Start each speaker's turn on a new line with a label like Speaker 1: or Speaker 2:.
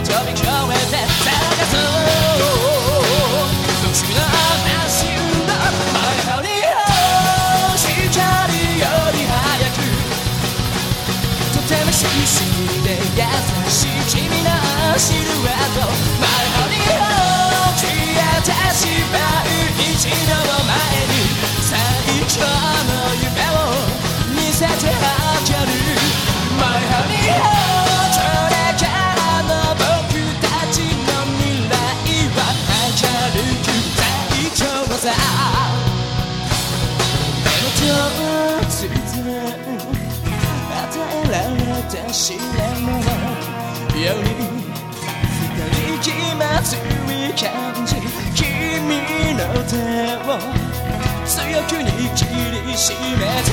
Speaker 1: を飛び越えて探そう僕の話の前より光より早くとてもししで優しい君のシルエット前より消えてしまう一度情つぶつぶ与えられた試練も。より二人気まずい感じ君の手を強く握りしめた。